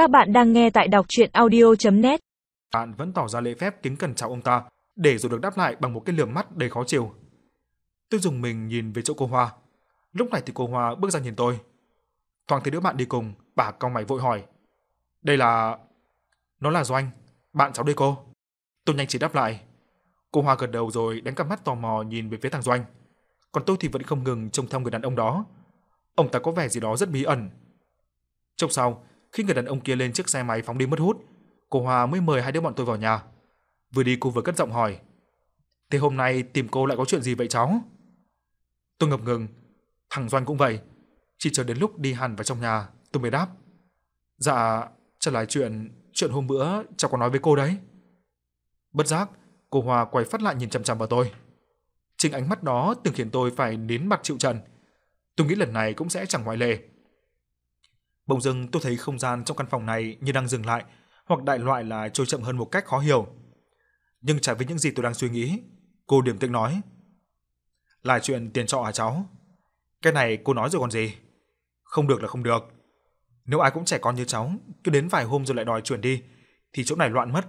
Các bạn đang nghe tại đọc chuyện audio.net Bạn vẫn tỏ ra lễ phép kính cẩn chào ông ta, để rồi được đáp lại bằng một cái lườm mắt đầy khó chịu. Tôi dùng mình nhìn về chỗ cô Hoa. Lúc này thì cô Hoa bước ra nhìn tôi. Thoáng thấy đứa bạn đi cùng, bà cau mày vội hỏi. Đây là... Nó là Doanh, bạn cháu đây cô. Tôi nhanh chỉ đáp lại. Cô Hoa gật đầu rồi đánh cặp mắt tò mò nhìn về phía thằng Doanh. Còn tôi thì vẫn không ngừng trông theo người đàn ông đó. Ông ta có vẻ gì đó rất bí ẩn. Trong sau, khi người đàn ông kia lên chiếc xe máy phóng đi mất hút, cô Hoa mới mời hai đứa bọn tôi vào nhà. Vừa đi cô vừa cất giọng hỏi. Thế hôm nay tìm cô lại có chuyện gì vậy cháu? Tôi ngập ngừng. Thằng Doanh cũng vậy. Chỉ chờ đến lúc đi hẳn vào trong nhà, tôi mới đáp. Dạ, trở lại chuyện chuyện hôm bữa cháu có nói với cô đấy. Bất giác, cô Hoa quay phát lại nhìn chằm chằm vào tôi. Chính ánh mắt đó từng khiến tôi phải nín mặt chịu trận. Tôi nghĩ lần này cũng sẽ chẳng ngoại lệ. Bỗng dưng tôi thấy không gian trong căn phòng này như đang dừng lại, hoặc đại loại là trôi chậm hơn một cách khó hiểu. Nhưng trái với những gì tôi đang suy nghĩ, cô điểm tĩnh nói. Là chuyện tiền trọ hả cháu? Cái này cô nói rồi còn gì? Không được là không được. Nếu ai cũng trẻ con như cháu, cứ đến vài hôm rồi lại đòi chuyển đi, thì chỗ này loạn mất.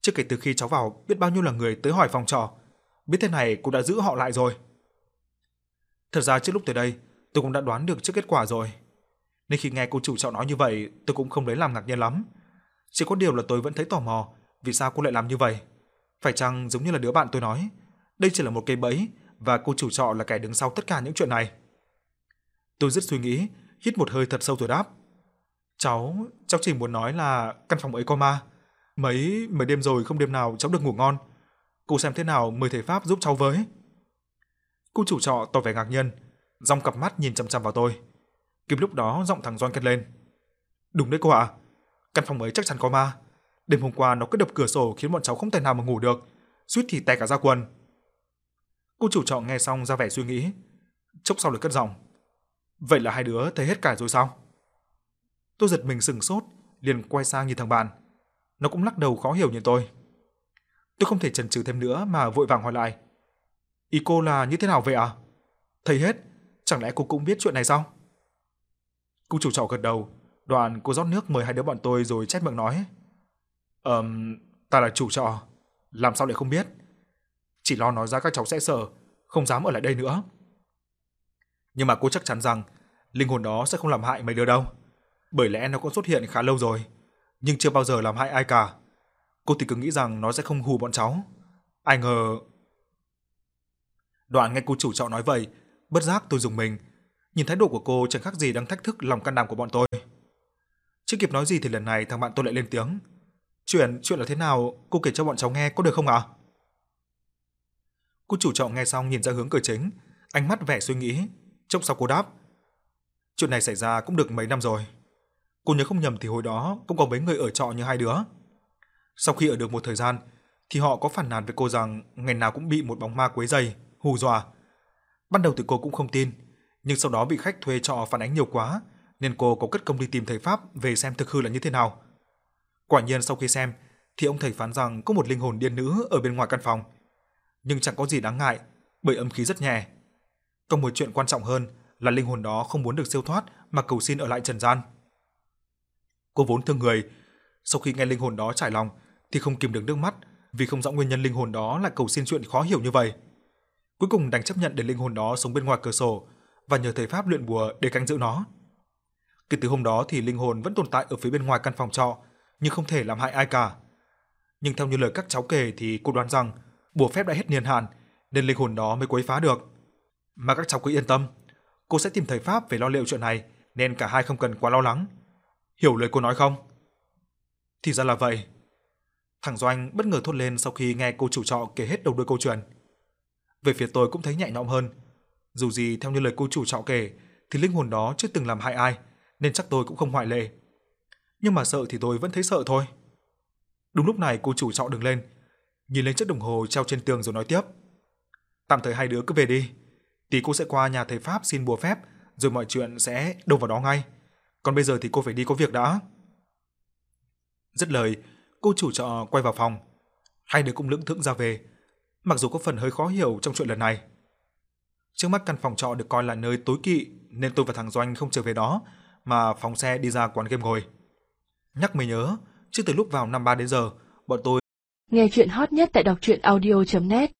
Chứ kể từ khi cháu vào, biết bao nhiêu là người tới hỏi phòng trọ. Biết thế này cô đã giữ họ lại rồi. Thật ra trước lúc tới đây, tôi cũng đã đoán được trước kết quả rồi. Nên khi nghe cô chủ trọ nói như vậy, tôi cũng không lấy làm ngạc nhiên lắm. Chỉ có điều là tôi vẫn thấy tò mò, vì sao cô lại làm như vậy? Phải chăng giống như là đứa bạn tôi nói, đây chỉ là một cây bẫy và cô chủ trọ là kẻ đứng sau tất cả những chuyện này. Tôi rất suy nghĩ, hít một hơi thật sâu rồi đáp. Cháu, cháu chỉ muốn nói là căn phòng ấy có ma. Mấy mấy đêm rồi không đêm nào cháu được ngủ ngon. Cô xem thế nào mời thầy Pháp giúp cháu với. Cô chủ trọ tỏ vẻ ngạc nhiên, dòng cặp mắt nhìn chằm chằm vào tôi. Kịp lúc đó giọng thằng Doan cất lên. Đúng đấy cô ạ, căn phòng ấy chắc chắn có ma. Đêm hôm qua nó cứ đập cửa sổ khiến bọn cháu không thể nào mà ngủ được, suýt thì té cả ra quần. Cô chủ trọ nghe xong ra vẻ suy nghĩ, chốc sau lại cất giọng. Vậy là hai đứa thấy hết cả rồi sao? Tôi giật mình sừng sốt, liền quay sang nhìn thằng bạn. Nó cũng lắc đầu khó hiểu như tôi. Tôi không thể chần chừ thêm nữa mà vội vàng hỏi lại. Ý cô là như thế nào vậy à? Thấy hết, chẳng lẽ cô cũng biết chuyện này sao? Cô chủ trọ gật đầu, đoàn cô rót nước mời hai đứa bọn tôi rồi chép miệng nói. Ờm, ta là chủ trọ, làm sao lại không biết? Chỉ lo nói ra các cháu sẽ sợ, không dám ở lại đây nữa. Nhưng mà cô chắc chắn rằng linh hồn đó sẽ không làm hại mấy đứa đâu. Bởi lẽ nó cũng xuất hiện khá lâu rồi, nhưng chưa bao giờ làm hại ai cả. Cô thì cứ nghĩ rằng nó sẽ không hù bọn cháu. Ai ngờ... Đoạn nghe cô chủ trọ nói vậy, bất giác tôi dùng mình. Nhìn thái độ của cô chẳng khác gì đang thách thức lòng can đảm của bọn tôi. Chưa kịp nói gì thì lần này thằng bạn tôi lại lên tiếng. Chuyện, chuyện là thế nào, cô kể cho bọn cháu nghe có được không ạ? Cô chủ trọ nghe xong nhìn ra hướng cửa chính, ánh mắt vẻ suy nghĩ, chốc sau cô đáp. Chuyện này xảy ra cũng được mấy năm rồi. Cô nhớ không nhầm thì hồi đó cũng có mấy người ở trọ như hai đứa. Sau khi ở được một thời gian, thì họ có phản nàn với cô rằng ngày nào cũng bị một bóng ma quấy rầy, hù dọa. Ban đầu thì cô cũng không tin, nhưng sau đó bị khách thuê trọ phản ánh nhiều quá, nên cô có cất công đi tìm thầy Pháp về xem thực hư là như thế nào. Quả nhiên sau khi xem, thì ông thầy phán rằng có một linh hồn điên nữ ở bên ngoài căn phòng. Nhưng chẳng có gì đáng ngại, bởi âm khí rất nhẹ. Còn một chuyện quan trọng hơn là linh hồn đó không muốn được siêu thoát mà cầu xin ở lại trần gian. Cô vốn thương người, sau khi nghe linh hồn đó trải lòng thì không kìm được nước mắt vì không rõ nguyên nhân linh hồn đó lại cầu xin chuyện khó hiểu như vậy. Cuối cùng đành chấp nhận để linh hồn đó sống bên ngoài cửa sổ và nhờ thầy pháp luyện bùa để canh giữ nó. Kể từ hôm đó thì linh hồn vẫn tồn tại ở phía bên ngoài căn phòng trọ, nhưng không thể làm hại ai cả. Nhưng theo như lời các cháu kể thì cô đoán rằng bùa phép đã hết niên hạn nên linh hồn đó mới quấy phá được. Mà các cháu cứ yên tâm, cô sẽ tìm thầy pháp về lo liệu chuyện này nên cả hai không cần quá lo lắng. Hiểu lời cô nói không? Thì ra là vậy. Thằng Doanh bất ngờ thốt lên sau khi nghe cô chủ trọ kể hết đầu đuôi câu chuyện. Về phía tôi cũng thấy nhẹ nhõm hơn. Dù gì theo như lời cô chủ trọ kể thì linh hồn đó chưa từng làm hại ai, nên chắc tôi cũng không ngoại lệ. Nhưng mà sợ thì tôi vẫn thấy sợ thôi. Đúng lúc này cô chủ trọ đứng lên, nhìn lên chiếc đồng hồ treo trên tường rồi nói tiếp. Tạm thời hai đứa cứ về đi, tí cô sẽ qua nhà thầy Pháp xin bùa phép, rồi mọi chuyện sẽ đâu vào đó ngay. Còn bây giờ thì cô phải đi có việc đã. Dứt lời, cô chủ trọ quay vào phòng. Hai đứa cũng lững thững ra về, mặc dù có phần hơi khó hiểu trong chuyện lần này. Trước mắt căn phòng trọ được coi là nơi tối kỵ nên tôi và thằng Doanh không trở về đó mà phóng xe đi ra quán game ngồi. Nhắc mới nhớ, chứ từ lúc vào năm ba đến giờ, bọn tôi Nghe chuyện hot nhất tại đọc truyện audio.net